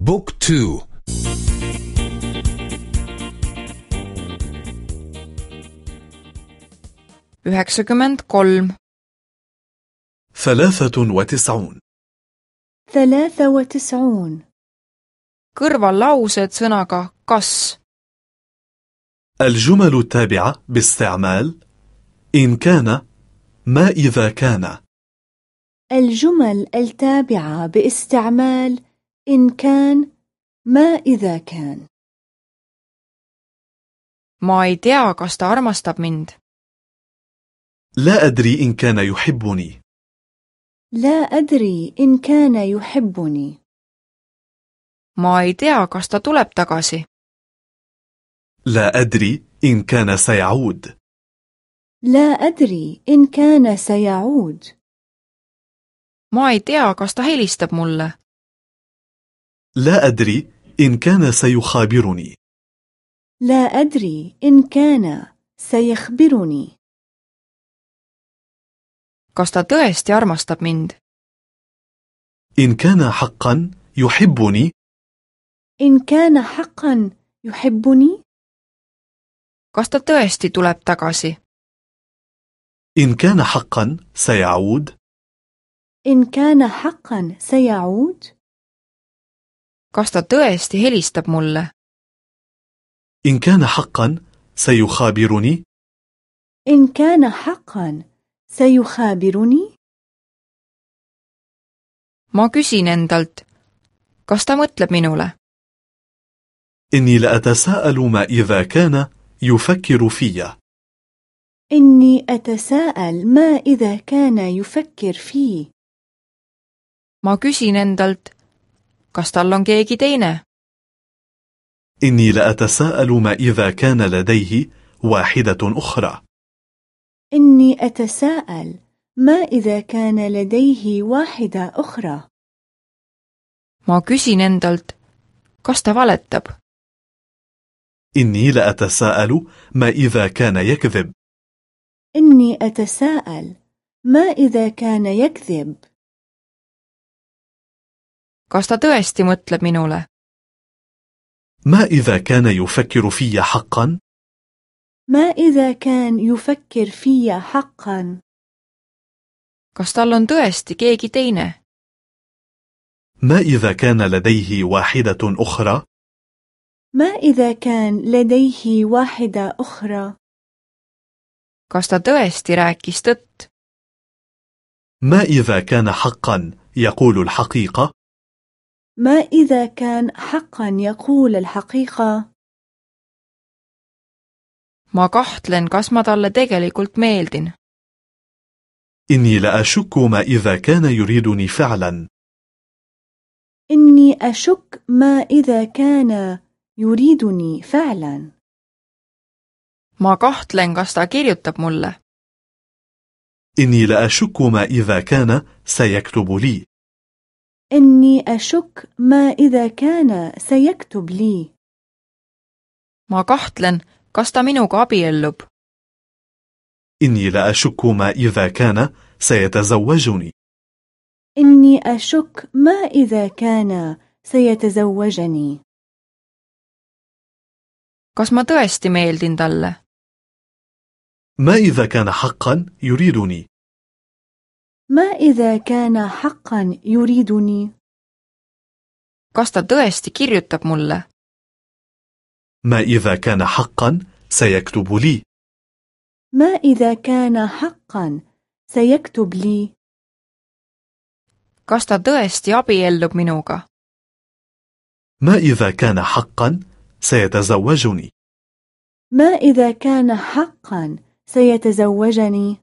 بوك تو. üheksakümmend kolm ثلاثة وتسعون. ثلاثة وتسعون. kõrvallaused sõnaga kas الجمل التابعة باستعمال إن كان ما إذا كان الجمل التابعة باستعمال إن كان ما إذا كان ma ei tea, kas ta armastab mind. لا أدري إن كان يحبني لا أدري إن كان يحبني ma ei tea, kas ta tuleb tagasi. لا أدري إن كان سيعود لا أدري إن كان سيعود ma ei tea, kas ta helistab mulle. لا أدري إن كان سيخابرني. لا أدري إن كان سيخبرني. Kas ta tõesti armastab mind? إن كان حقا يحبني؟ إن كان حقا يحبني؟ Kas ta tõesti tuleb tagasi? إن كان حقا سيعود؟ إن كان حقا سيعود؟ Kas ta tõesti helistab mulle? إن كان حقا سيخابرني إن كان حقا سيخابرني ma küsin endalt, kas ta mõtleb minule? إني لأتساءل ما إذا كان يفكر في إني أتساءل ما إذا كان يفكر فيه ma küsin endalt, kas tal on keegi teine? إني لأتساءل ما إذا كان لديه واحدة أخرى إني أتساءل ما إذا كان لديه واحدة أخرى ma küsin endalt, kas ta valetab? إني لأتساءل ما إذا كان يكذب إني أتساءل ما إذا كان يكذب kas ta tõesti mõtleb minule? ما إذا كان يفكر في حقا ما إذا كان يفكر في حقا kas tal on tõesti keegi teine? ما إذا كان لديه واحدة أخرى ما إذا كان لديه واحدة أخرى kas ta tõesti rääkis tõtt? ما إذا كان حقا يقول الحقيقة ما إذا كان حقا يقول الحقيقة ma kahtlen, kas ma talle tegelikult meeldin. إني لأشك ما إذا كان يريدني فعلا إني أشك ما إذا كان يريدني فعلا ma kahtlen, kas ta kirjutab mulle. إني لأشك ما إذا كان سيكتب لي إني أشك ما إذا كان سيكتب لي ma kahtlen, kas ta minuga abiellub. إني لأشك ما إذا كان سيتزوجني إني أشك ما إذا كان سيتزوجني kas ma tõesti meeldin talle? ما إذا كان حقا يريدني ما إذا كان حقا يريدني؟ Kas ta tõesti kirjutab mulle? ما إذا كان حقا سيكتب لي. ما إذا كان حقا سيكتب لي؟ Kas ta tõesti abiellub minuga? ما إذا كان حقا سيتزوجني. ما إذا كان حقا سيتزوجني؟